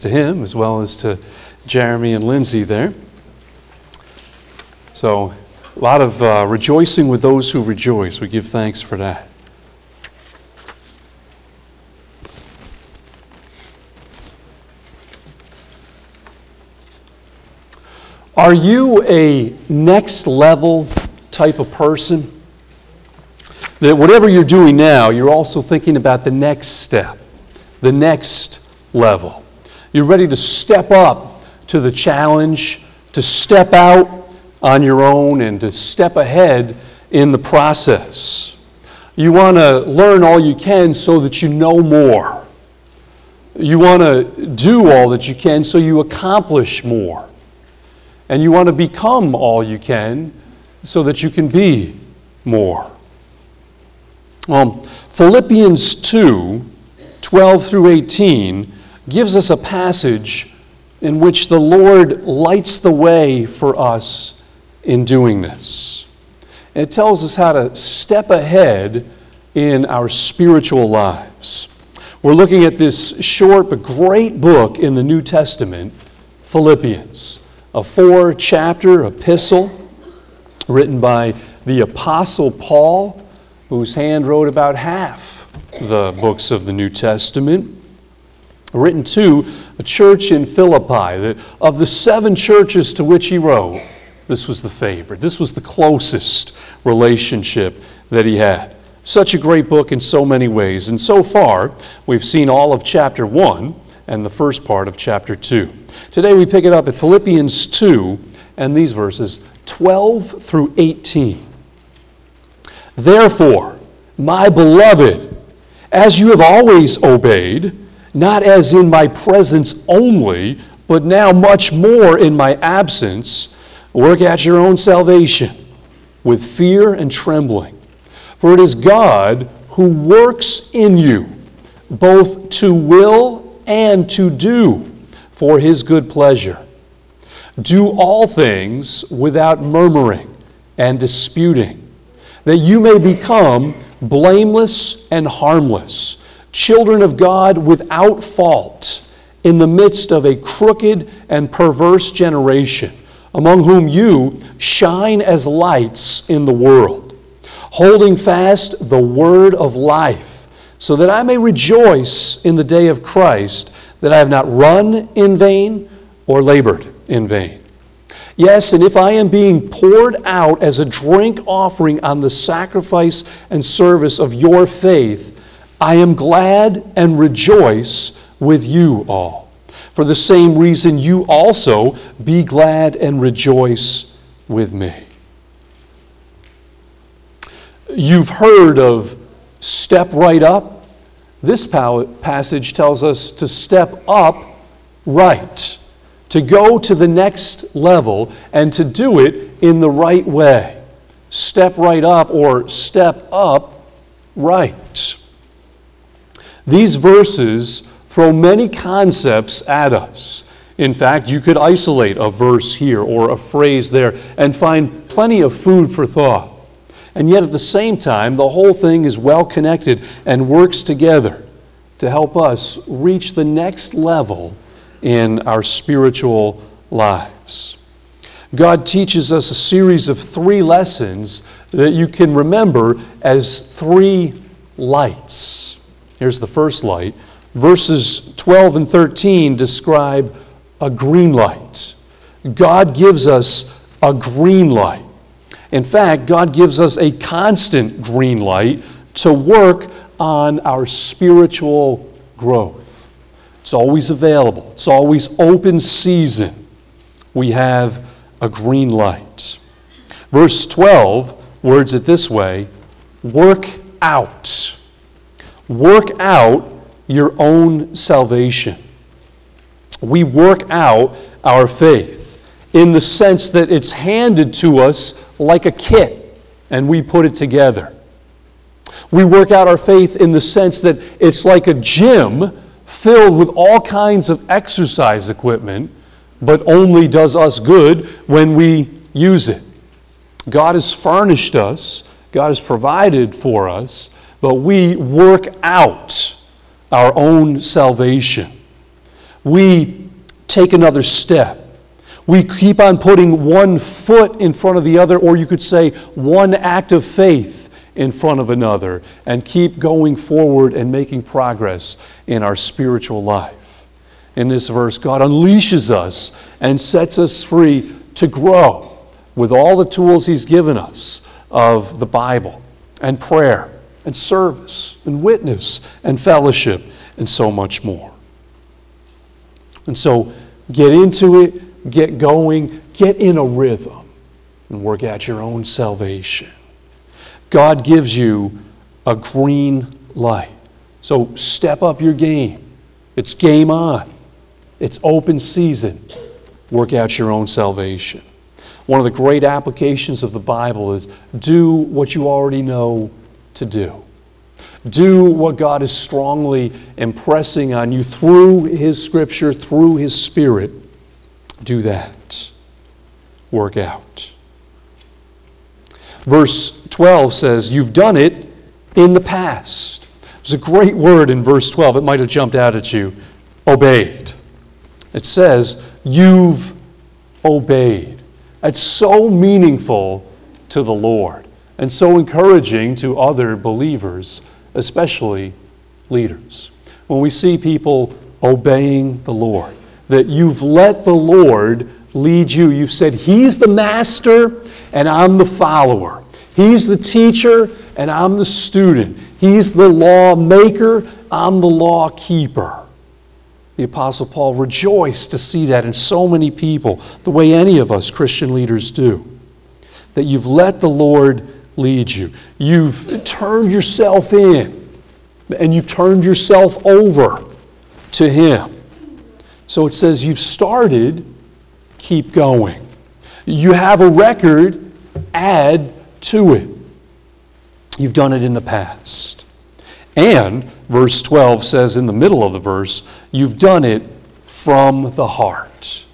to him as well as to Jeremy and Lindsay there. So, a lot of uh, rejoicing with those who rejoice. We give thanks for that. Are you a next level type of person? That whatever you're doing now, you're also thinking about the next step, the next level. You're ready to step up to the challenge, to step out on your own, and to step ahead in the process. You want to learn all you can so that you know more. You want to do all that you can so you accomplish more. And you want to become all you can so that you can be more. Um, Philippians 2 12 through 18 gives us a passage in which the Lord lights the way for us in doing this. It tells us how to step ahead in our spiritual lives. We're looking at this short but great book in the New Testament, Philippians, a four chapter epistle written by the Apostle Paul, whose hand wrote about half the books of the New Testament written to a church in Philippi. Of the seven churches to which he wrote, this was the favorite. This was the closest relationship that he had. Such a great book in so many ways. And so far, we've seen all of chapter 1 and the first part of chapter 2. Today we pick it up at Philippians 2 and these verses 12 through 18. Therefore, my beloved, as you have always obeyed, not as in my presence only, but now much more in my absence, work at your own salvation with fear and trembling. For it is God who works in you, both to will and to do for his good pleasure. Do all things without murmuring and disputing, that you may become blameless and harmless children of God without fault in the midst of a crooked and perverse generation, among whom you shine as lights in the world, holding fast the word of life, so that I may rejoice in the day of Christ that I have not run in vain or labored in vain. Yes, and if I am being poured out as a drink offering on the sacrifice and service of your faith, I am glad and rejoice with you all. For the same reason, you also be glad and rejoice with me. You've heard of step right up. This passage tells us to step up right, to go to the next level, and to do it in the right way. Step right up or step up right. These verses throw many concepts at us. In fact, you could isolate a verse here or a phrase there and find plenty of food for thought. And yet, at the same time, the whole thing is well connected and works together to help us reach the next level in our spiritual lives. God teaches us a series of three lessons that you can remember as three lights. Here's the first light. Verses 12 and 13 describe a green light. God gives us a green light. In fact, God gives us a constant green light to work on our spiritual growth. It's always available, it's always open season. We have a green light. Verse 12 words it this way work out work out your own salvation. We work out our faith in the sense that it's handed to us like a kit and we put it together. We work out our faith in the sense that it's like a gym filled with all kinds of exercise equipment, but only does us good when we use it. God has furnished us, God has provided for us but we work out our own salvation. We take another step. We keep on putting one foot in front of the other, or you could say one act of faith in front of another, and keep going forward and making progress in our spiritual life. In this verse, God unleashes us and sets us free to grow with all the tools He's given us of the Bible and prayer and service and witness and fellowship and so much more. And so get into it get going, get in a rhythm, and work out your own salvation. God gives you a green light. So step up your game. It's game on, it's open season. Work out your own salvation. One of the great applications of the Bible is do what you already know to do. Do what God is strongly impressing on you through His Scripture, through His Spirit do that. Work out. Verse 12 says, You've done it in the past. There's a great word in verse 12. It might have jumped out at you obeyed. It says, You've obeyed. That's so meaningful to the Lord and so encouraging to other believers, especially leaders. When we see people obeying the Lord, that you've let the Lord lead you. You've said, He's the master and I'm the follower. He's the teacher and I'm the student. He's the law maker, I'm the law keeper. The Apostle Paul rejoiced to see that in so many people, the way any of us Christian leaders do. That you've let the Lord lead you. You've turned yourself in and you've turned yourself over to Him. So it says, You've started, keep going. You have a record, add to it. You've done it in the past. And verse 12 says in the middle of the verse, You've done it from the heart.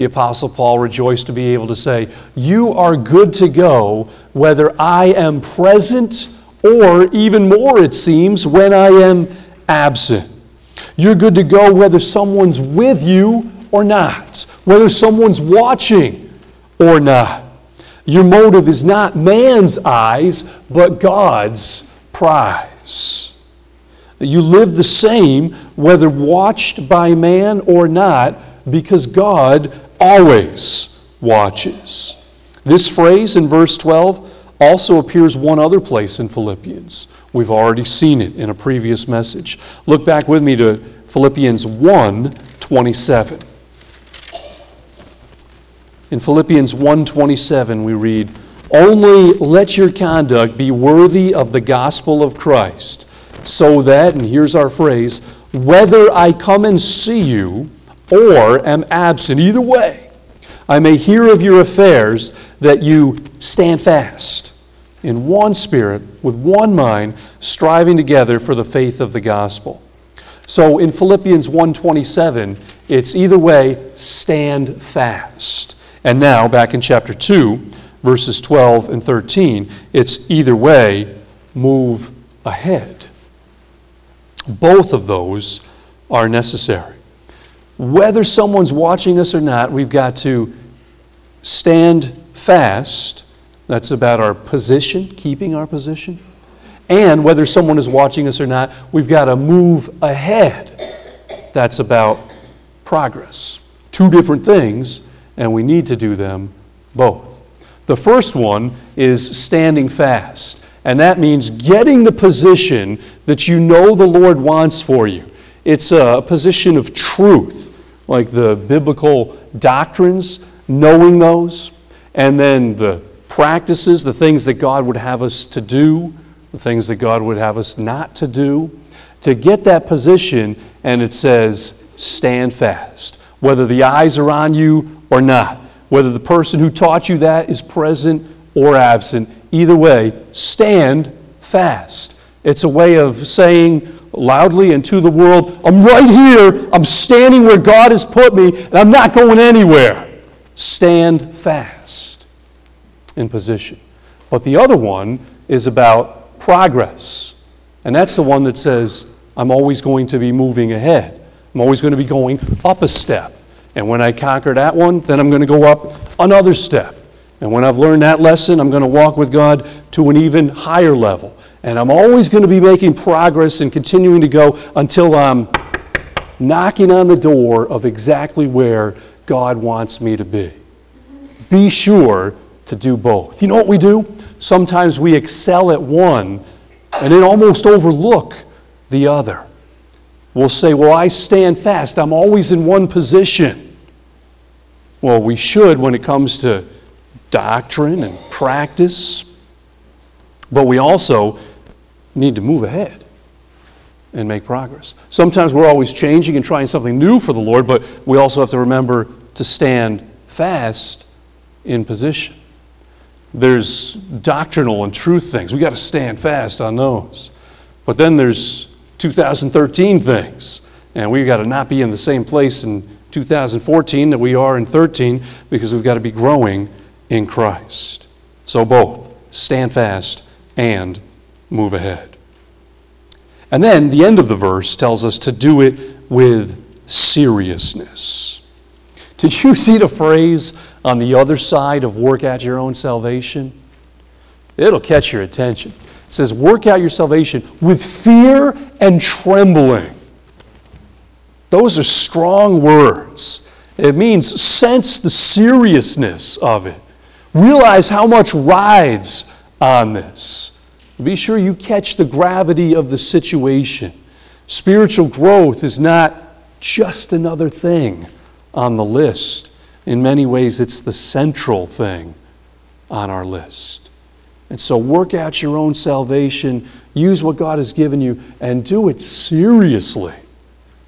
The Apostle Paul rejoiced to be able to say, You are good to go whether I am present or even more, it seems, when I am absent. You're good to go whether someone's with you or not, whether someone's watching or not. Your motive is not man's eyes, but God's prize. You live the same whether watched by man or not, because God always watches. This phrase in verse 12 also appears one other place in Philippians. We've already seen it in a previous message. Look back with me to Philippians 1 27. In Philippians 1:27 we read, "Only let your conduct be worthy of the gospel of Christ, so that and here's our phrase, whether I come and see you or am absent, either way, I may hear of your affairs that you stand fast in one spirit, with one mind, striving together for the faith of the gospel. So in Philippians 1:27, it's either way, stand fast. And now back in chapter 2, verses 12 and 13, it's either way, move ahead. Both of those are necessary. Whether someone's watching us or not, we've got to stand fast that's about our position, keeping our position. And whether someone is watching us or not, we've got to move ahead. That's about progress. Two different things, and we need to do them both. The first one is standing fast, and that means getting the position that you know the Lord wants for you. It's a position of truth, like the biblical doctrines, knowing those, and then the practices, the things that God would have us to do, the things that God would have us not to do, to get that position, and it says, stand fast. Whether the eyes are on you or not, whether the person who taught you that is present or absent, either way, stand fast. It's a way of saying loudly and to the world, I'm right here, I'm standing where God has put me, and I'm not going anywhere. Stand fast in position. But the other one is about progress. And that's the one that says, I'm always going to be moving ahead. I'm always going to be going up a step. And when I conquer that one, then I'm going to go up another step. And when I've learned that lesson, I'm going to walk with God to an even higher level. And I'm always going to be making progress and continuing to go until I'm knocking on the door of exactly where God wants me to be. Be sure to do both. You know what we do? Sometimes we excel at one and then almost overlook the other. We'll say, Well, I stand fast. I'm always in one position. Well, we should when it comes to doctrine and practice, but we also need to move ahead and make progress. Sometimes we're always changing and trying something new for the Lord, but we also have to remember to stand fast in position. There's doctrinal and truth things. We got to stand fast on those. But then there's 2013 things, and we've got to not be in the same place in 2014 that we are in 13 because we've got to be growing in Christ. So both stand fast and move ahead. And then the end of the verse tells us to do it with seriousness. Did you see the phrase on the other side of work out your own salvation? It'll catch your attention. It says, work out your salvation with fear and trembling. Those are strong words. It means sense the seriousness of it. Realize how much rides on this. Be sure you catch the gravity of the situation. Spiritual growth is not just another thing on the list. In many ways, it's the central thing on our list. And so, work out your own salvation, use what God has given you, and do it seriously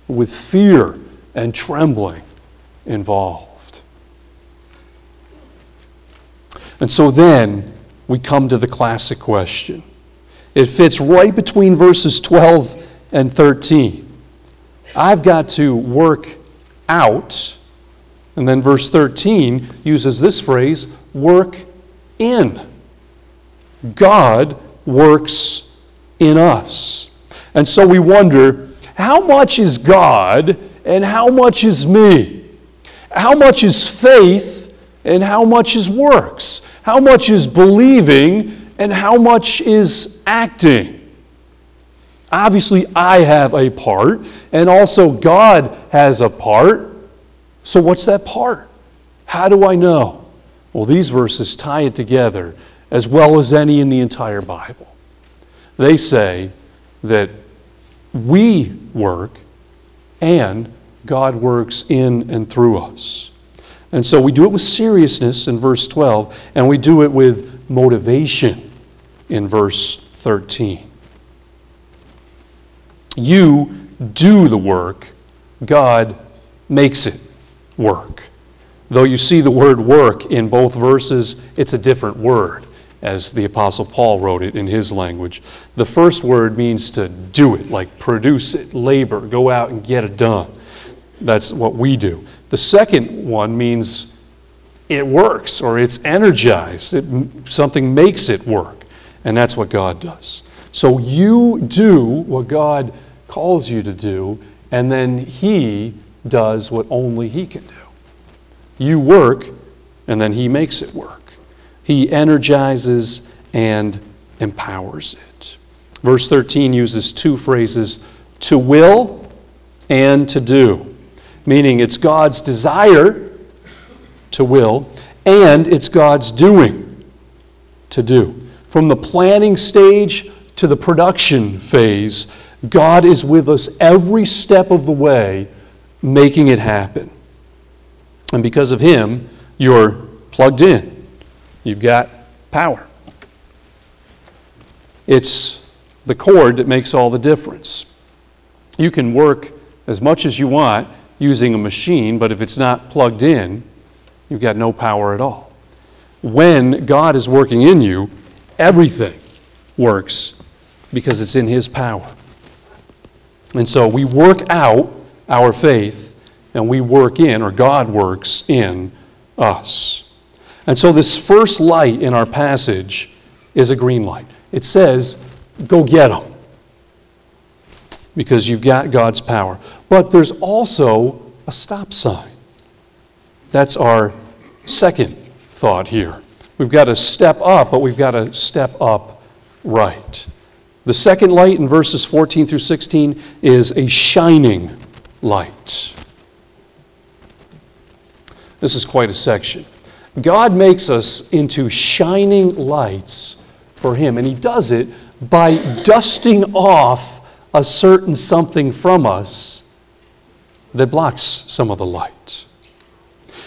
with fear and trembling involved. And so then we come to the classic question it fits right between verses 12 and 13. I've got to work out, and then verse 13 uses this phrase work in. God works in us. And so we wonder how much is God and how much is me? How much is faith and how much is works? How much is believing and how much is acting? Obviously, I have a part, and also God has a part. So, what's that part? How do I know? Well, these verses tie it together as well as any in the entire Bible. They say that we work and God works in and through us. And so we do it with seriousness in verse 12, and we do it with motivation in verse 13. You do the work, God makes it work. Though you see the word work in both verses, it's a different word, as the Apostle Paul wrote it in his language. The first word means to do it, like produce it, labor, go out and get it done. That's what we do. The second one means it works or it's energized, it, something makes it work. And that's what God does. So you do what God calls you to do, and then He does what only He can do. You work, and then He makes it work. He energizes and empowers it. Verse 13 uses two phrases to will and to do, meaning it's God's desire to will, and it's God's doing to do. From the planning stage to the production phase, God is with us every step of the way, making it happen. And because of Him, you're plugged in. You've got power. It's the cord that makes all the difference. You can work as much as you want using a machine, but if it's not plugged in, you've got no power at all. When God is working in you, everything works because it's in His power. And so we work out our faith and we work in, or God works in us. And so this first light in our passage is a green light. It says, Go get them. because you've got God's power. But there's also a stop sign. That's our second thought here. We've got to step up, but we've got to step up right. The second light in verses 14 through 16 is a shining light. This is quite a section. God makes us into shining lights for Him, and He does it by dusting off a certain something from us that blocks some of the light.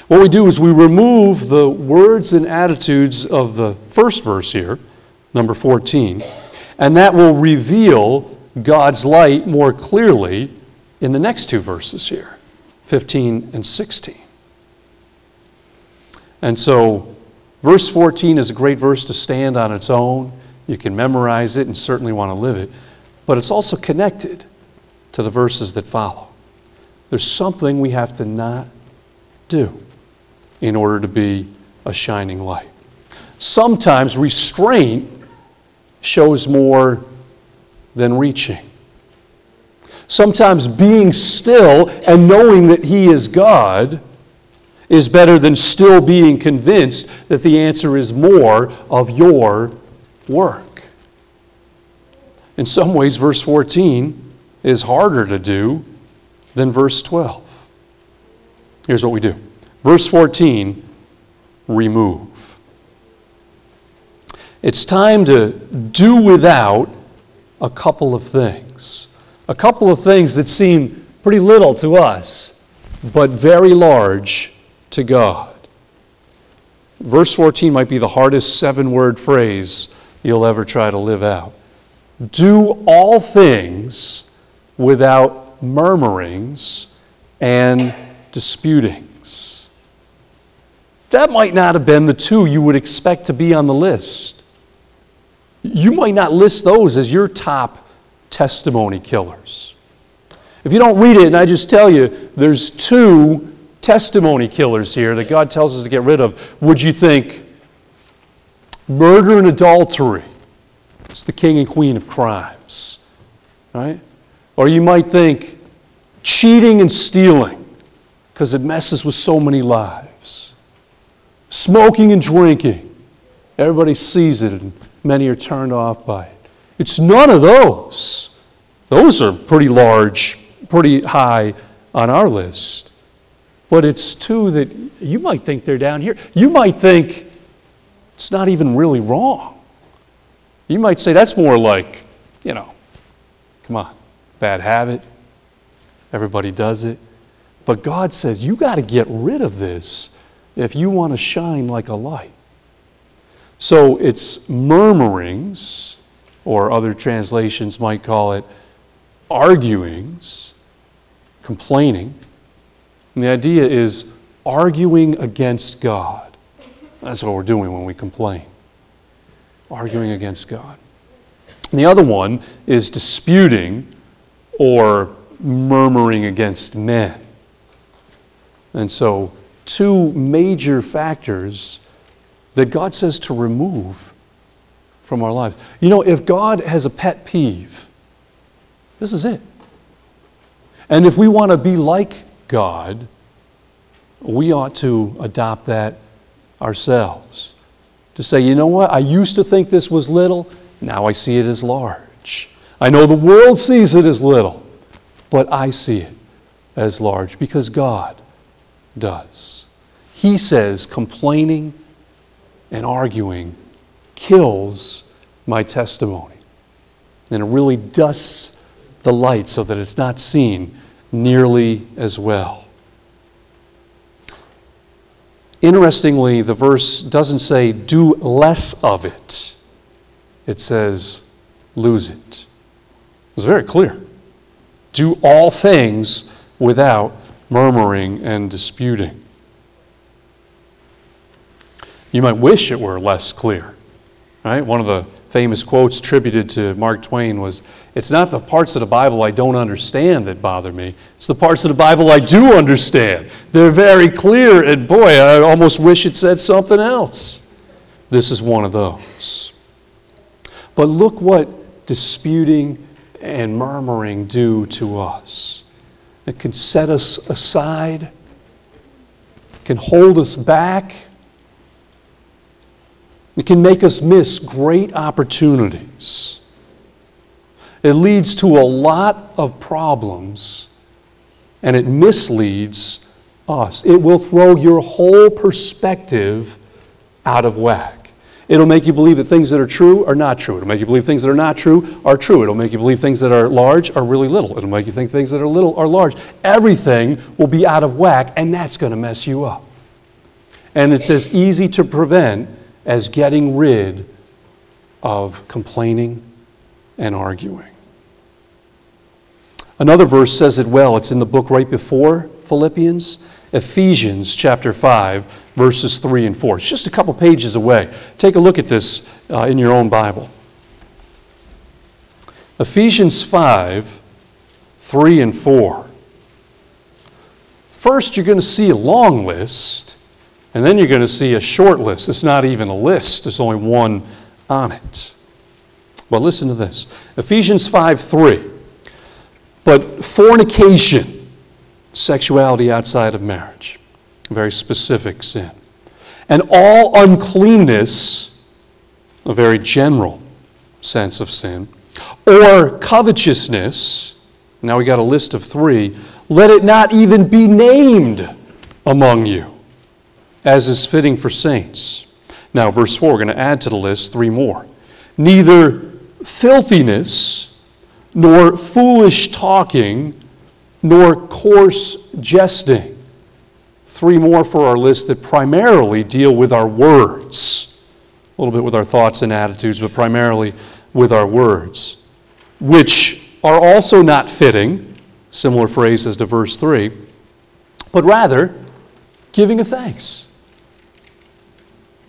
What we do is we remove the words and attitudes of the first verse here, number 14, and that will reveal God's light more clearly in the next two verses here, 15 and 16. And so, verse 14 is a great verse to stand on its own. You can memorize it and certainly want to live it, but it's also connected to the verses that follow. There's something we have to not do in order to be a shining light. Sometimes restraint shows more than reaching. Sometimes being still and knowing that He is God is better than still being convinced that the answer is more of your work. In some ways, verse 14 is harder to do than verse 12. Here's what we do verse 14 remove. It's time to do without a couple of things. A couple of things that seem pretty little to us, but very large to God. Verse 14 might be the hardest seven word phrase you'll ever try to live out. Do all things without murmurings and disputings. That might not have been the two you would expect to be on the list. You might not list those as your top testimony killers. If you don't read it and I just tell you there's two testimony killers here that God tells us to get rid of, would you think murder and adultery? It's the king and queen of crimes, right? Or you might think cheating and stealing because it messes with so many lives. Smoking and drinking. Everybody sees it and many are turned off by it. It's none of those. Those are pretty large, pretty high on our list but it's two that you might think they're down here. You might think it's not even really wrong. You might say that's more like, you know, come on, bad habit. Everybody does it. But God says you got to get rid of this if you want to shine like a light. So it's murmurings, or other translations might call it arguings, complaining and the idea is arguing against God. That's what we're doing when we complain. Arguing against God. And the other one is disputing or murmuring against men. And so, two major factors that God says to remove from our lives. You know, if God has a pet peeve, this is it. And if we want to be like God, we ought to adopt that ourselves. To say, you know what, I used to think this was little, now I see it as large. I know the world sees it as little, but I see it as large because God does. He says complaining and arguing kills my testimony. And it really dusts the light so that it's not seen nearly as well. Interestingly, the verse doesn't say do less of it, it says lose it. It's very clear. Do all things without murmuring and disputing. You might wish it were less clear. Right? One of the famous quotes attributed to Mark Twain was It's not the parts of the Bible I don't understand that bother me, it's the parts of the Bible I do understand. They're very clear, and boy, I almost wish it said something else. This is one of those. But look what disputing and murmuring do to us. It can set us aside, can hold us back, it can make us miss great opportunities. It leads to a lot of problems and it misleads us. It will throw your whole perspective out of whack. It'll make you believe that things that are true are not true. It'll make you believe things that are not true are true. It'll make you believe things that are large are really little. It'll make you think things that are little are large. Everything will be out of whack, and that's going to mess you up. And it's as easy to prevent as getting rid of complaining and arguing. Another verse says it well. It's in the book right before Philippians, Ephesians chapter 5, verses 3 and 4. It's just a couple pages away. Take a look at this uh, in your own Bible. Ephesians 5, 3 and 4. First, you're going to see a long list, and then you're going to see a short list. It's not even a list, there's only one on it. Well, listen to this Ephesians 5, 3. But fornication, sexuality outside of marriage, a very specific sin. And all uncleanness, a very general sense of sin, or covetousness, now we got a list of three, let it not even be named among you, as is fitting for saints. Now, verse 4, we're going to add to the list three more. Neither filthiness, nor foolish talking, nor coarse jesting. Three more for our list that primarily deal with our words, a little bit with our thoughts and attitudes, but primarily with our words, which are also not fitting, similar phrase as to verse 3, but rather giving of thanks.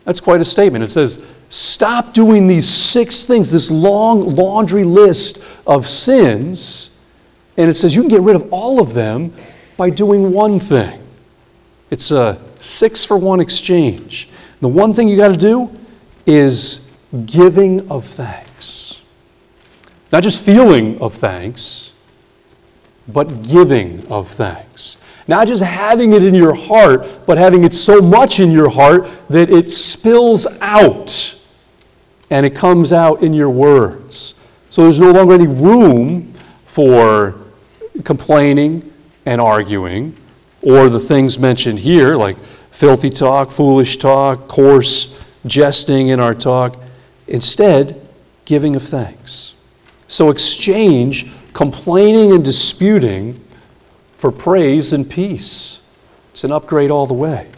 That's quite a statement. It says, Stop doing these six things, this long laundry list of sins. And it says you can get rid of all of them by doing one thing. It's a six for one exchange. The one thing you got to do is giving of thanks. Not just feeling of thanks, but giving of thanks. Not just having it in your heart, but having it so much in your heart that it spills out and it comes out in your words. So there's no longer any room for complaining and arguing or the things mentioned here, like filthy talk, foolish talk, coarse jesting in our talk. Instead, giving of thanks. So exchange complaining and disputing for praise and peace. It's an upgrade all the way.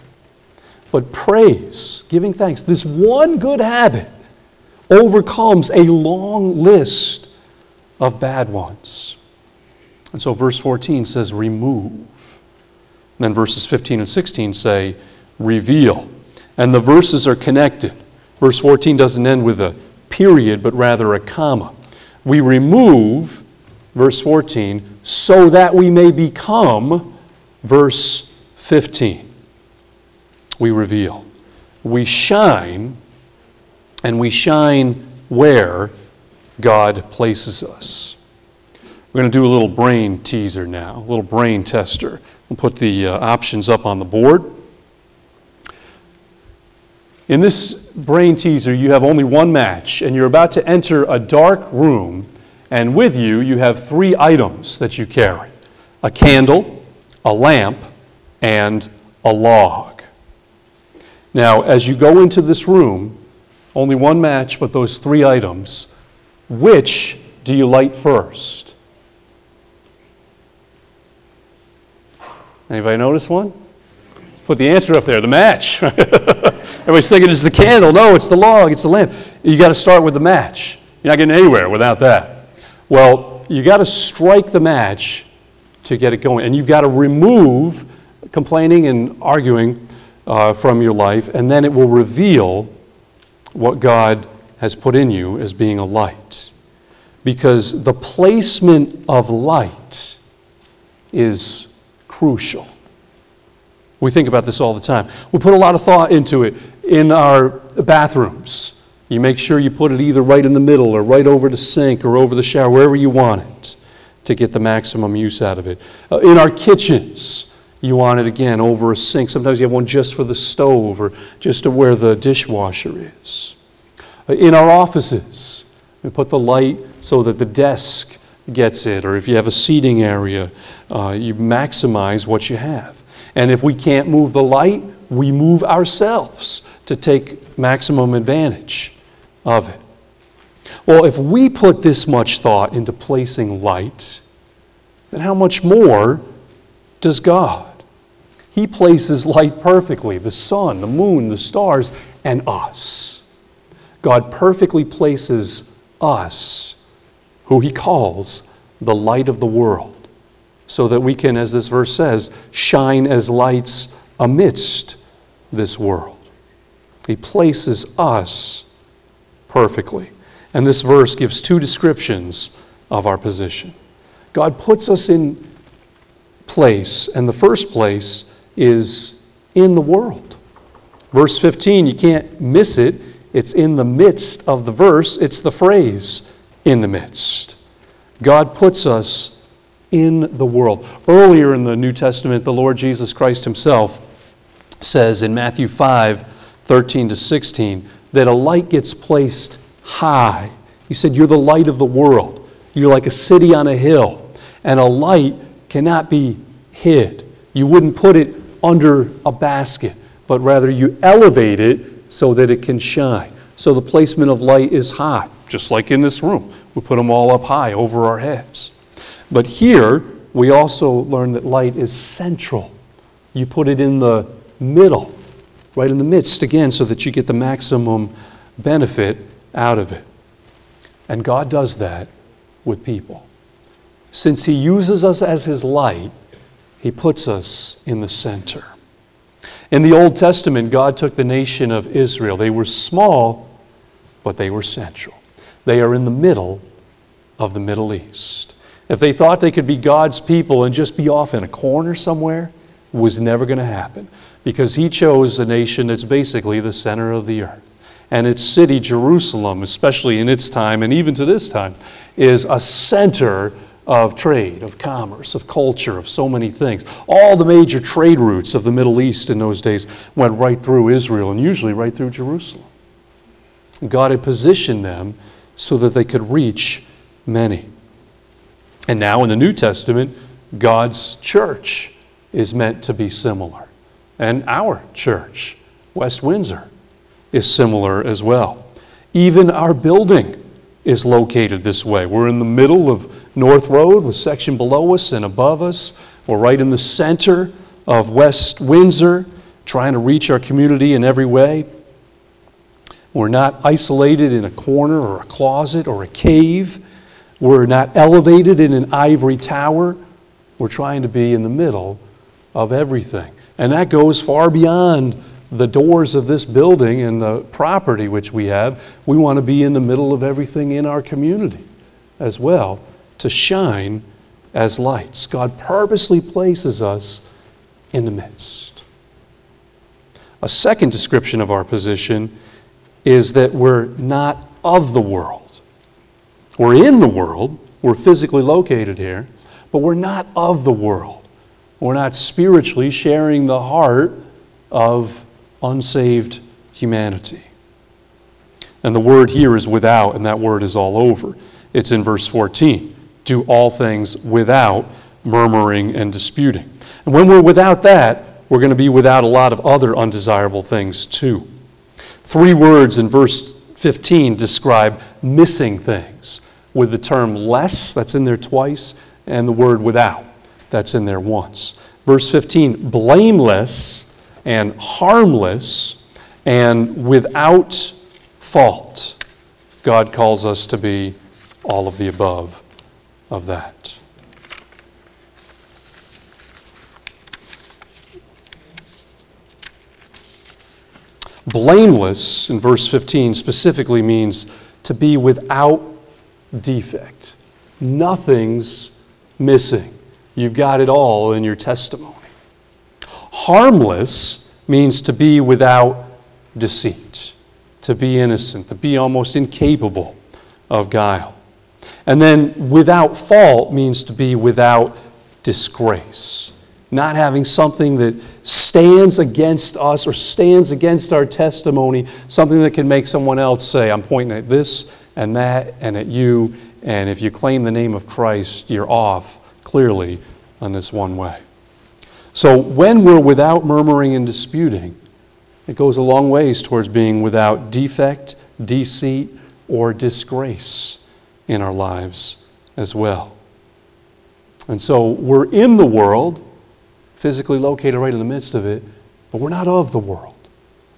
But praise, giving thanks, this one good habit overcomes a long list of bad ones. And so verse 14 says, remove. And then verses 15 and 16 say, reveal. And the verses are connected. Verse 14 doesn't end with a period, but rather a comma. We remove, verse 14, so that we may become, verse 15. We reveal. We shine and we shine where God places us. We're going to do a little brain teaser now, a little brain tester. We'll put the uh, options up on the board. In this brain teaser, you have only one match, and you're about to enter a dark room, and with you, you have three items that you carry a candle, a lamp, and a log. Now, as you go into this room, only one match, but those three items. Which do you light first? Anybody notice one? Put the answer up there the match. Everybody's thinking it's the candle. No, it's the log, it's the lamp. You got to start with the match. You're not getting anywhere without that. Well, you got to strike the match to get it going. And you've got to remove complaining and arguing uh, from your life, and then it will reveal what God has put in you as being a light. Because the placement of light is crucial. We think about this all the time. We put a lot of thought into it in our bathrooms. You make sure you put it either right in the middle or right over the sink or over the shower, wherever you want it to get the maximum use out of it. Uh, in our kitchens, you want it again over a sink. Sometimes you have one just for the stove or just to where the dishwasher is. Uh, in our offices, we put the light so that the desk gets it, or if you have a seating area, uh, you maximize what you have. And if we can't move the light, we move ourselves to take maximum advantage of it. Well, if we put this much thought into placing light, then how much more does God? He places light perfectly the sun, the moon, the stars, and us. God perfectly places us, who He calls the light of the world, so that we can, as this verse says, shine as lights amidst this world. He places us perfectly. And this verse gives two descriptions of our position. God puts us in place, and the first place is in the world. Verse 15, you can't miss it. It's in the midst of the verse, it's the phrase, in the midst. God puts us in the world. Earlier in the New Testament, the Lord Jesus Christ Himself says in Matthew 5 13 to 16 that a light gets placed high. He said, You're the light of the world. You're like a city on a hill. And a light cannot be hid. You wouldn't put it under a basket, but rather you elevate it so that it can shine. So the placement of light is high, just like in this room. We put them all up high over our heads. But here, we also learn that light is central. You put it in the middle, right in the midst again, so that you get the maximum benefit out of it. And God does that with people. Since He uses us as His light, He puts us in the center. In the Old Testament, God took the nation of Israel. They were small, but they were central. They are in the middle of the Middle East. If they thought they could be God's people and just be off in a corner somewhere, it was never going to happen because He chose a nation that's basically the center of the earth and its city, Jerusalem, especially in its time and even to this time, is a center of trade, of commerce, of culture, of so many things. All the major trade routes of the Middle East in those days went right through Israel and usually right through Jerusalem. God had positioned them so that they could reach many. And now in the New Testament, God's church is meant to be similar. And our church, West Windsor, is similar as well. Even our building is located this way. We're in the middle of North Road with section below us and above us. We're right in the center of West Windsor, trying to reach our community in every way. We're not isolated in a corner or a closet or a cave. We're not elevated in an ivory tower. We're trying to be in the middle of everything. And that goes far beyond the doors of this building and the property which we have, we want to be in the middle of everything in our community as well to shine as lights. God purposely places us in the midst. A second description of our position is that we're not of the world. We're in the world, we're physically located here, but we're not of the world. We're not spiritually sharing the heart of unsaved humanity. And the word here is without, and that word is all over. It's in verse 14. Do all things without murmuring and disputing. And when we're without that, we're going to be without a lot of other undesirable things too. Three words in verse 15 describe missing things with the term less, that's in there twice, and the word without, that's in there once. Verse 15, blameless and harmless and without fault. God calls us to be all of the above of that. Blameless in verse 15 specifically means to be without defect. Nothing's missing. You've got it all in your testimony. Harmless means to be without deceit, to be innocent, to be almost incapable of guile. And then without fault means to be without disgrace. Not having something that stands against us or stands against our testimony, something that can make someone else say, I'm pointing at this and that and at you, and if you claim the name of Christ, you're off clearly on this one way. So when we're without murmuring and disputing, it goes a long ways towards being without defect, deceit, or disgrace in our lives as well. And so we're in the world, physically located right in the midst of it, but we're not of the world,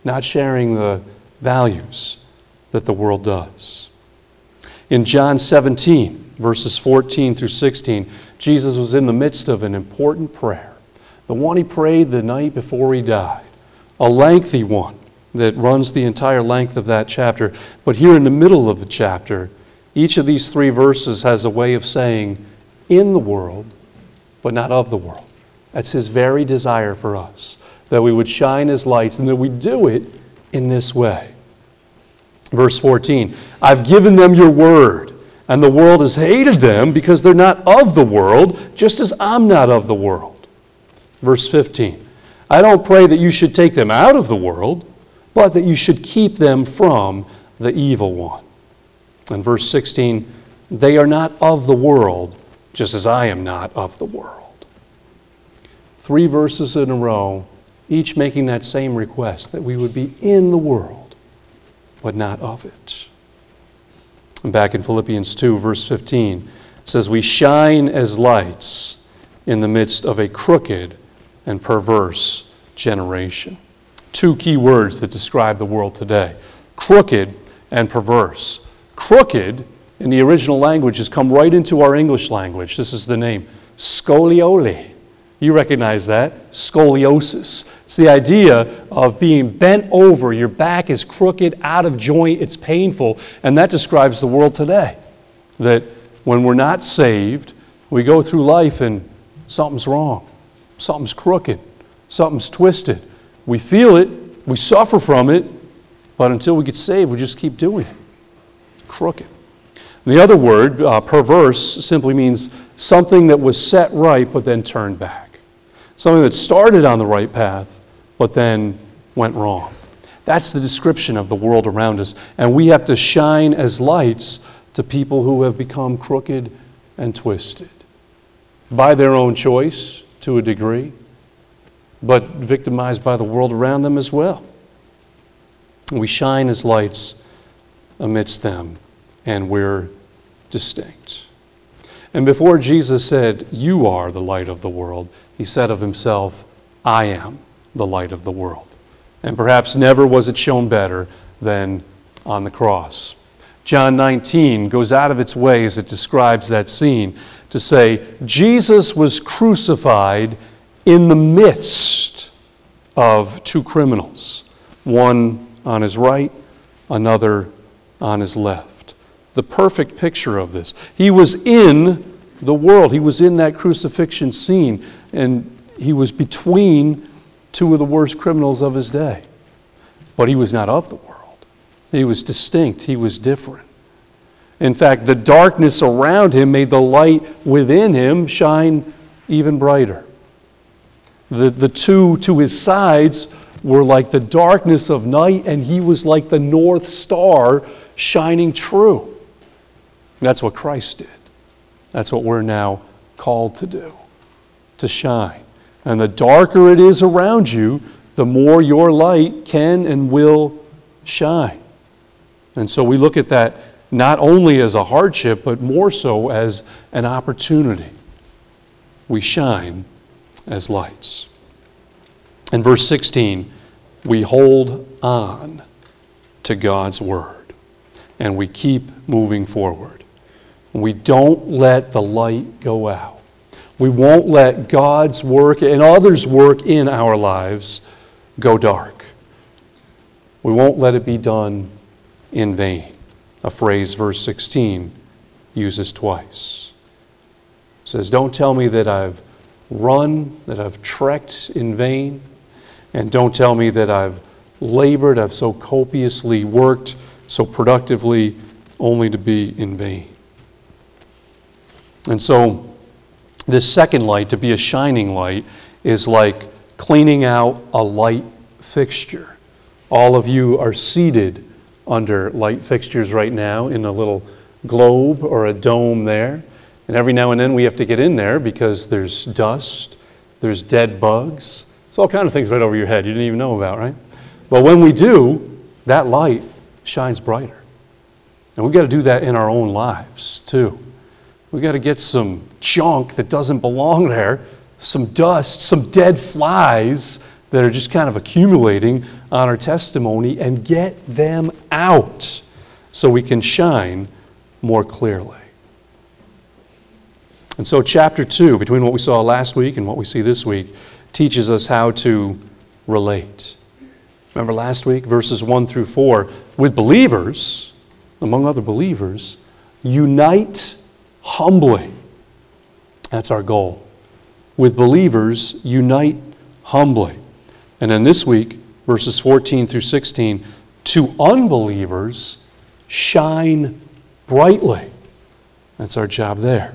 not sharing the values that the world does. In John 17, verses 14 through 16, Jesus was in the midst of an important prayer, the one he prayed the night before he died, a lengthy one that runs the entire length of that chapter. But here in the middle of the chapter, each of these three verses has a way of saying, in the world, but not of the world. That's his very desire for us, that we would shine as lights and that we do it in this way. Verse 14 I've given them your word, and the world has hated them because they're not of the world, just as I'm not of the world. Verse 15 I don't pray that you should take them out of the world, but that you should keep them from the evil one. And verse 16, they are not of the world, just as I am not of the world. Three verses in a row, each making that same request that we would be in the world, but not of it. Back in Philippians 2, verse 15, says, We shine as lights in the midst of a crooked and perverse generation. Two key words that describe the world today crooked and perverse. Crooked in the original language has come right into our English language. This is the name scoliole. You recognize that? Scoliosis. It's the idea of being bent over, your back is crooked, out of joint, it's painful, and that describes the world today. That when we're not saved, we go through life and something's wrong, something's crooked, something's twisted. We feel it, we suffer from it, but until we get saved, we just keep doing it. Crooked. The other word, uh, perverse, simply means something that was set right but then turned back. Something that started on the right path but then went wrong. That's the description of the world around us. And we have to shine as lights to people who have become crooked and twisted by their own choice to a degree, but victimized by the world around them as well. We shine as lights amidst them, and we're distinct. And before Jesus said, You are the light of the world, he said of himself, I am the light of the world. And perhaps never was it shown better than on the cross. John 19 goes out of its way as it describes that scene to say, Jesus was crucified in the midst of two criminals, one on his right, another on his left. The perfect picture of this. He was in the world, he was in that crucifixion scene, and he was between two of the worst criminals of his day. But he was not of the world, he was distinct, he was different. In fact, the darkness around him made the light within him shine even brighter. The, the two to his sides were like the darkness of night, and he was like the north star shining true. That's what Christ did. That's what we're now called to do to shine. And the darker it is around you, the more your light can and will shine. And so we look at that not only as a hardship, but more so as an opportunity. We shine as lights. In verse 16, we hold on to God's word and we keep moving forward. We don't let the light go out. We won't let God's work and others' work in our lives go dark. We won't let it be done in vain. A phrase verse 16 uses twice. It says, Don't tell me that I've run, that I've trekked in vain, and don't tell me that I've labored, I've so copiously worked, so productively, only to be in vain. And so, this second light, to be a shining light, is like cleaning out a light fixture. All of you are seated under light fixtures right now in a little globe or a dome there. And every now and then we have to get in there because there's dust, there's dead bugs. It's all kind of things right over your head you didn't even know about, right? But when we do, that light shines brighter. And we've got to do that in our own lives too. We've got to get some junk that doesn't belong there, some dust, some dead flies that are just kind of accumulating on our testimony, and get them out so we can shine more clearly. And so, chapter 2, between what we saw last week and what we see this week, teaches us how to relate. Remember last week, verses 1 through 4, with believers, among other believers, unite humbly. That's our goal. With believers, unite humbly. And then this week, verses 14 through 16, to unbelievers, shine brightly. That's our job there.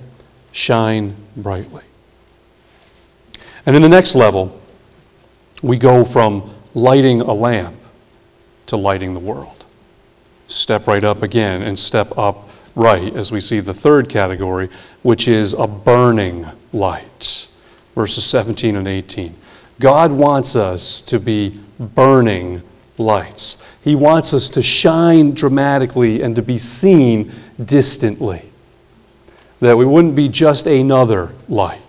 Shine brightly. And in the next level, we go from lighting a lamp to lighting the world. Step right up again and step up right as we see the third category, which is a burning light. Verses 17 and 18. God wants us to be burning lights. He wants us to shine dramatically and to be seen distantly. That we wouldn't be just another light,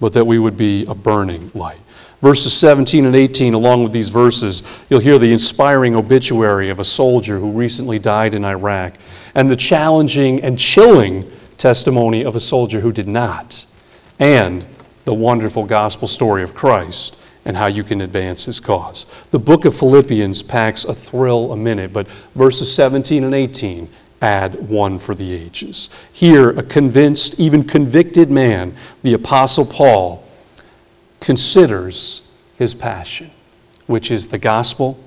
but that we would be a burning light. Verses 17 and 18, along with these verses, you'll hear the inspiring obituary of a soldier who recently died in Iraq and the challenging and chilling testimony of a soldier who did not, and the wonderful gospel story of Christ and how you can advance his cause. The book of Philippians packs a thrill a minute, but verses 17 and 18 add one for the ages. Here, a convinced, even convicted man, the Apostle Paul, considers his passion, which is the gospel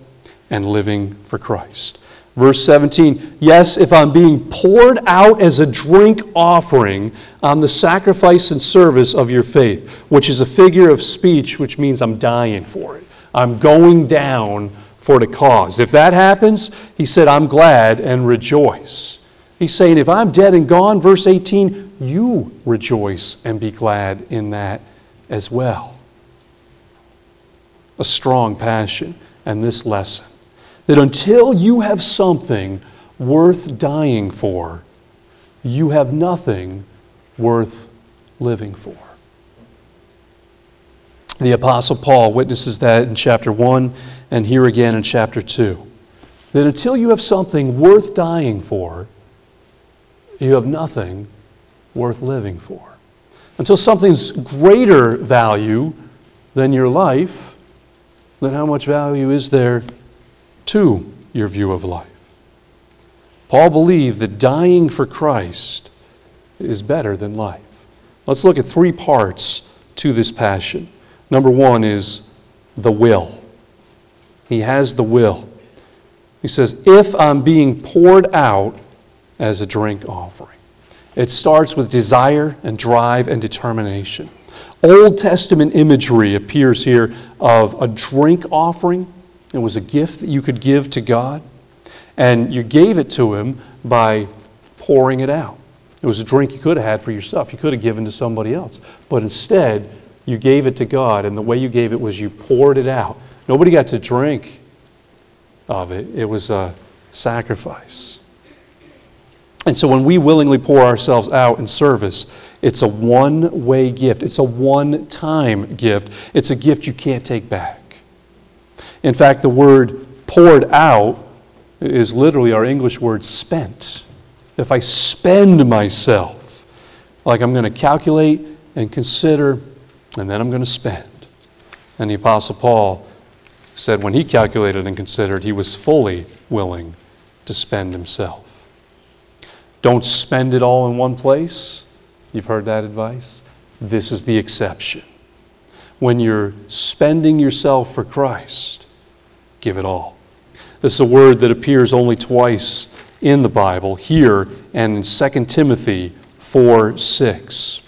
and living for Christ. Verse 17, yes, if I'm being poured out as a drink offering on the sacrifice and service of your faith, which is a figure of speech, which means I'm dying for it. I'm going down for the cause. If that happens, he said, I'm glad and rejoice. He's saying, if I'm dead and gone, verse 18, you rejoice and be glad in that as well. A strong passion and this lesson that until you have something worth dying for, you have nothing worth living for. The Apostle Paul witnesses that in chapter 1 and here again in chapter 2. That until you have something worth dying for, you have nothing worth living for. Until something's greater value than your life, then how much value is there to your view of life. Paul believed that dying for Christ is better than life. Let's look at three parts to this passion. Number one is the will. He has the will. He says, If I'm being poured out as a drink offering, it starts with desire and drive and determination. Old Testament imagery appears here of a drink offering it was a gift that you could give to God, and you gave it to Him by pouring it out. It was a drink you could have had for yourself. You could have given to somebody else. But instead, you gave it to God, and the way you gave it was you poured it out. Nobody got to drink of it, it was a sacrifice. And so when we willingly pour ourselves out in service, it's a one way gift, it's a one time gift, it's a gift you can't take back. In fact, the word poured out is literally our English word spent. If I spend myself, like I'm going to calculate and consider, and then I'm going to spend. And the Apostle Paul said when he calculated and considered, he was fully willing to spend himself. Don't spend it all in one place. You've heard that advice. This is the exception. When you're spending yourself for Christ, give it all. This is a word that appears only twice in the Bible, here and in 2 Timothy 4 6.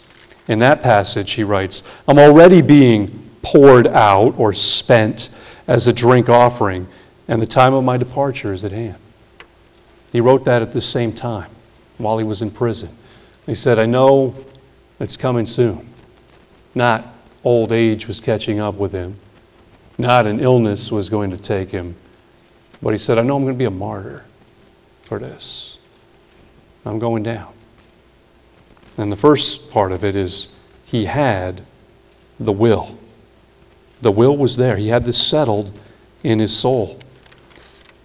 In that passage, he writes, I'm already being poured out or spent as a drink offering, and the time of my departure is at hand. He wrote that at the same time while he was in prison. He said, I know it's coming soon. Not old age was catching up with him, not an illness was going to take him, but he said, I know I'm going to be a martyr for this. I'm going down. And the first part of it is he had the will. The will was there. He had this settled in his soul.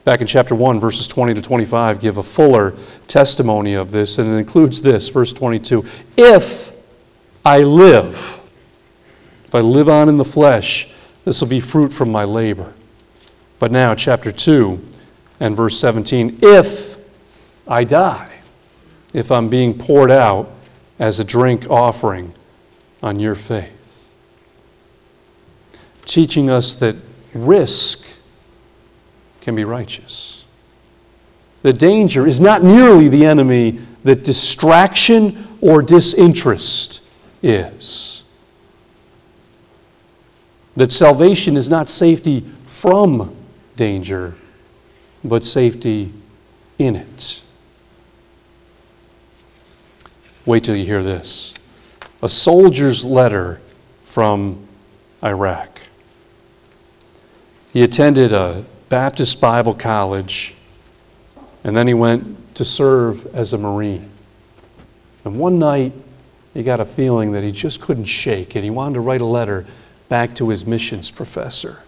Back in chapter 1, verses 20 to 25 give a fuller testimony of this, and it includes this, verse 22 If I live, if I live on in the flesh, this will be fruit from my labor. But now, chapter 2 and verse 17 If I die, if I'm being poured out as a drink offering on your faith, teaching us that risk can be righteous. The danger is not nearly the enemy that distraction or disinterest is. That salvation is not safety from danger, but safety in it. Wait till you hear this. A soldier's letter from Iraq. He attended a Baptist Bible College, and then he went to serve as a Marine. And one night, he got a feeling that he just couldn't shake, and he wanted to write a letter back to his missions professor.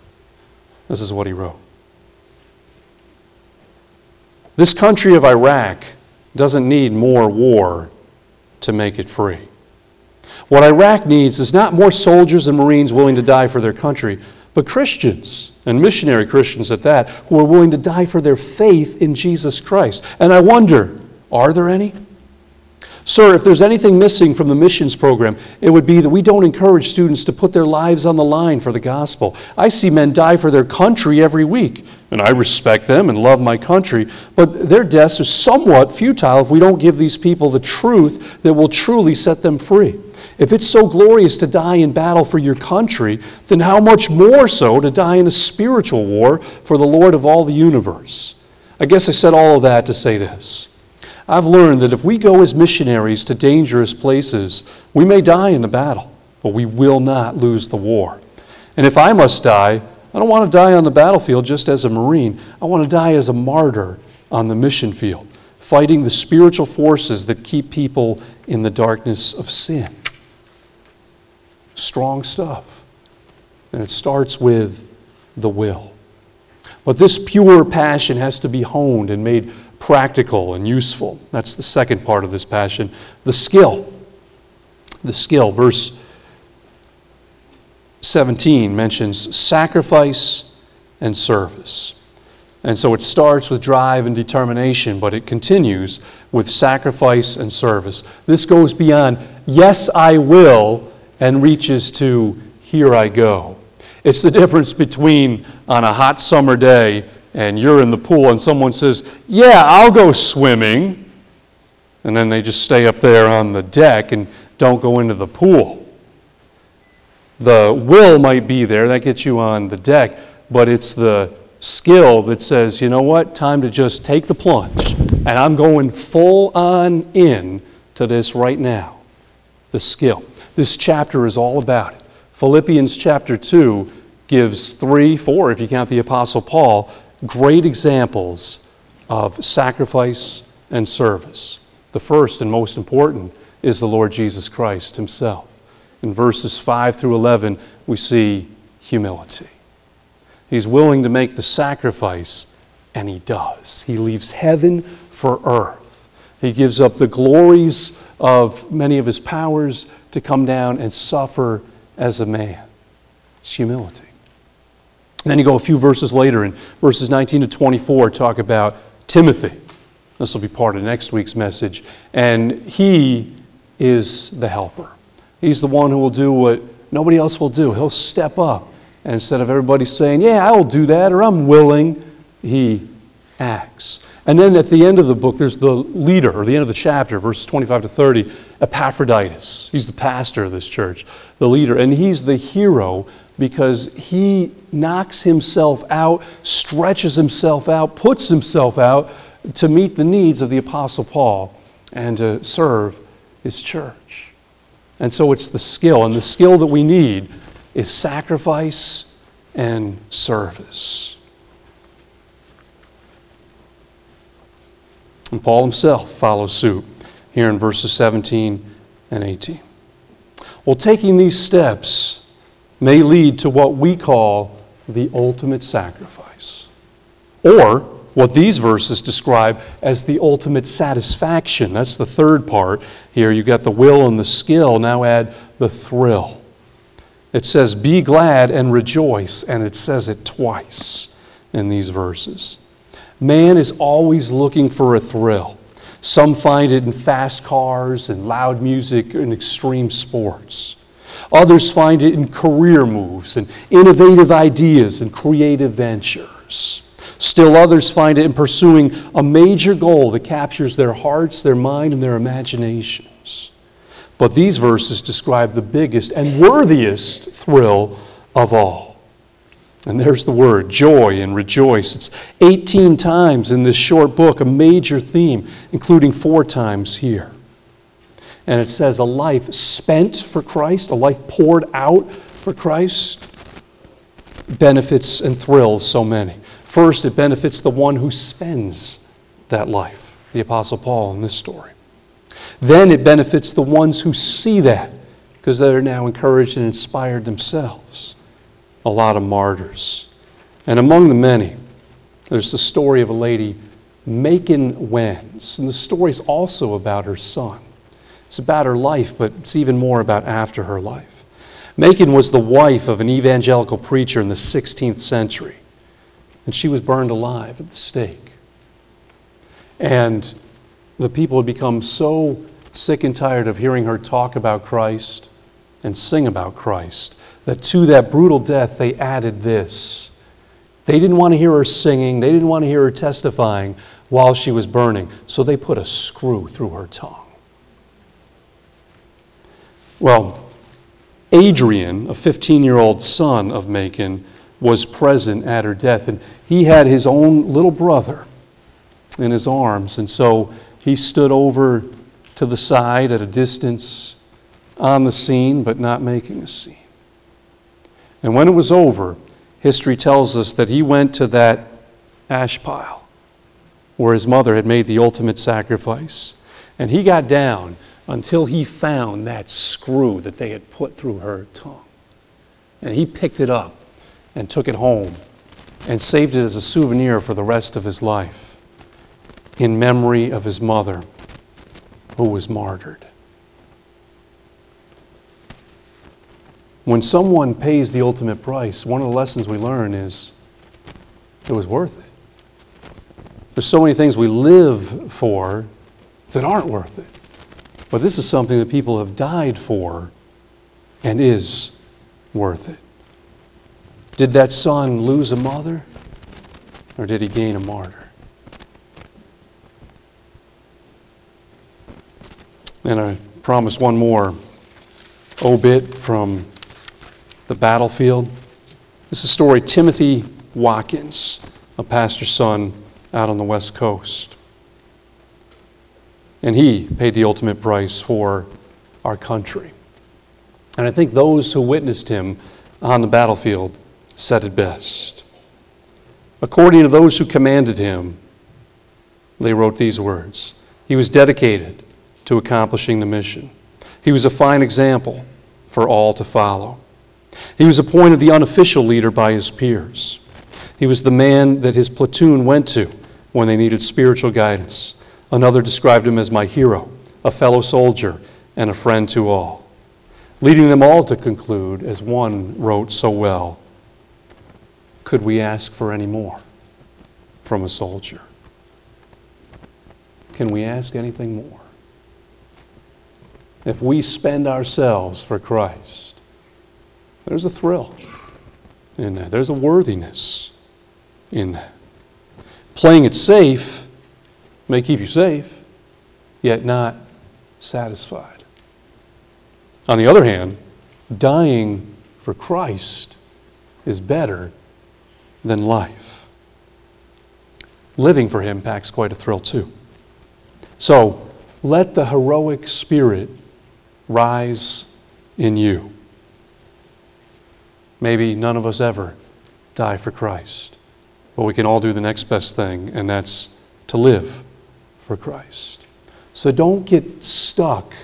This is what he wrote This country of Iraq doesn't need more war to make it free. What Iraq needs is not more soldiers and Marines willing to die for their country, but Christians, and missionary Christians at that, who are willing to die for their faith in Jesus Christ. And I wonder, are there any? Sir, if there's anything missing from the missions program, it would be that we don't encourage students to put their lives on the line for the gospel. I see men die for their country every week, and I respect them and love my country, but their deaths are somewhat futile if we don't give these people the truth that will truly set them free. If it's so glorious to die in battle for your country, then how much more so to die in a spiritual war for the Lord of all the universe? I guess I said all of that to say this. I've learned that if we go as missionaries to dangerous places, we may die in the battle, but we will not lose the war. And if I must die, I don't want to die on the battlefield just as a Marine. I want to die as a martyr on the mission field, fighting the spiritual forces that keep people in the darkness of sin. Strong stuff. And it starts with the will. But this pure passion has to be honed and made practical and useful. That's the second part of this passion. The skill. The skill. Verse 17 mentions sacrifice and service. And so it starts with drive and determination, but it continues with sacrifice and service. This goes beyond, yes, I will, and reaches to, here I go. It's the difference between on a hot summer day and you're in the pool and someone says, Yeah, I'll go swimming. And then they just stay up there on the deck and don't go into the pool. The will might be there, that gets you on the deck, but it's the skill that says, you know what, time to just take the plunge. And I'm going full on in to this right now. The skill. This chapter is all about it. Philippians chapter 2 gives three, four, if you count the Apostle Paul, great examples of sacrifice and service. The first and most important is the Lord Jesus Christ himself. In verses 5 through 11, we see humility. He's willing to make the sacrifice, and he does. He leaves heaven for earth. He gives up the glories of many of his powers to come down and suffer as a man. It's humility. And then you go a few verses later, in verses 19 to 24, talk about Timothy. This will be part of next week's message. And he is the helper. He's the one who will do what nobody else will do. He'll step up And instead of everybody saying, Yeah, I will do that, or I'm willing, he acts. And then at the end of the book, there's the leader, or the end of the chapter, verses 25 to 30, Epaphroditus. He's the pastor of this church, the leader. And he's the hero because he knocks himself out, stretches himself out, puts himself out to meet the needs of the Apostle Paul and to serve his church. And so it's the skill, and the skill that we need is sacrifice and service. And Paul himself follows suit here in verses 17 and 18. Well, taking these steps may lead to what we call the ultimate sacrifice, or what these verses describe as the ultimate satisfaction. That's the third part here. You've got the will and the skill. Now add the thrill. It says, Be glad and rejoice, and it says it twice in these verses. Man is always looking for a thrill. Some find it in fast cars and loud music and extreme sports. Others find it in career moves and innovative ideas and creative ventures. Still others find it in pursuing a major goal that captures their hearts, their mind, and their imaginations. But these verses describe the biggest and worthiest thrill of all. And there's the word joy and rejoice. It's 18 times in this short book, a major theme, including four times here. And it says a life spent for Christ, a life poured out for Christ, benefits and thrills so many. First, it benefits the one who spends that life, the Apostle Paul in this story. Then it benefits the ones who see that because they're now encouraged and inspired themselves. A lot of martyrs. And among the many, there's the story of a lady, Maeyken Wens. And the story is also about her son. It's about her life, but it's even more about after her life. Machen was the wife of an evangelical preacher in the 16th century and she was burned alive at the stake. And the people had become so sick and tired of hearing her talk about Christ and sing about Christ that to that brutal death they added this. They didn't want to hear her singing, they didn't want to hear her testifying while she was burning, so they put a screw through her tongue. Well, Adrian, a 15 year old son of Maeyken, was present at her death. And he had his own little brother in his arms. And so he stood over to the side at a distance on the scene, but not making a scene. And when it was over, history tells us that he went to that ash pile where his mother had made the ultimate sacrifice. And he got down until he found that screw that they had put through her tongue. And he picked it up and took it home and saved it as a souvenir for the rest of his life in memory of his mother who was martyred. When someone pays the ultimate price, one of the lessons we learn is it was worth it. There's so many things we live for that aren't worth it. But this is something that people have died for and is worth it. Did that son lose a mother or did he gain a martyr? And I promise one more obit from the battlefield. This is a story of Timothy Watkins, a pastor's son out on the West Coast. And he paid the ultimate price for our country. And I think those who witnessed him on the battlefield said it best. According to those who commanded him, they wrote these words He was dedicated to accomplishing the mission. He was a fine example for all to follow. He was appointed the unofficial leader by his peers. He was the man that his platoon went to when they needed spiritual guidance. Another described him as my hero, a fellow soldier, and a friend to all. Leading them all to conclude, as one wrote so well, could we ask for any more from a soldier? Can we ask anything more? If we spend ourselves for Christ, there's a thrill. in that. There's a worthiness in that. Playing it safe may keep you safe, yet not satisfied. On the other hand, dying for Christ is better than life. Living for Him packs quite a thrill, too. So let the heroic spirit rise in you. Maybe none of us ever die for Christ, but we can all do the next best thing, and that's to live for Christ. So don't get stuck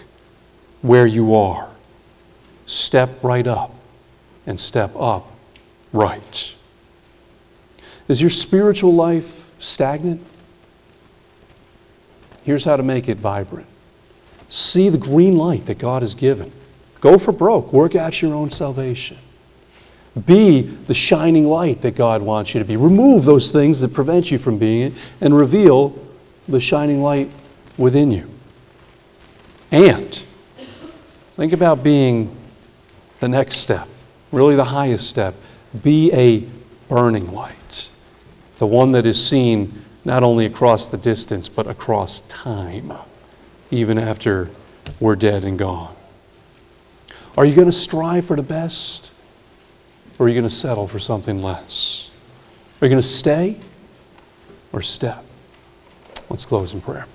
where you are. Step right up and step up right. Is your spiritual life stagnant? Here's how to make it vibrant see the green light that God has given. Go for broke, work out your own salvation. Be the shining light that God wants you to be. Remove those things that prevent you from being it and reveal the shining light within you. And think about being the next step, really the highest step. Be a burning light, the one that is seen not only across the distance, but across time, even after we're dead and gone. Are you going to strive for the best? Or are you going to settle for something less? Are you going to stay or step? Let's close in prayer.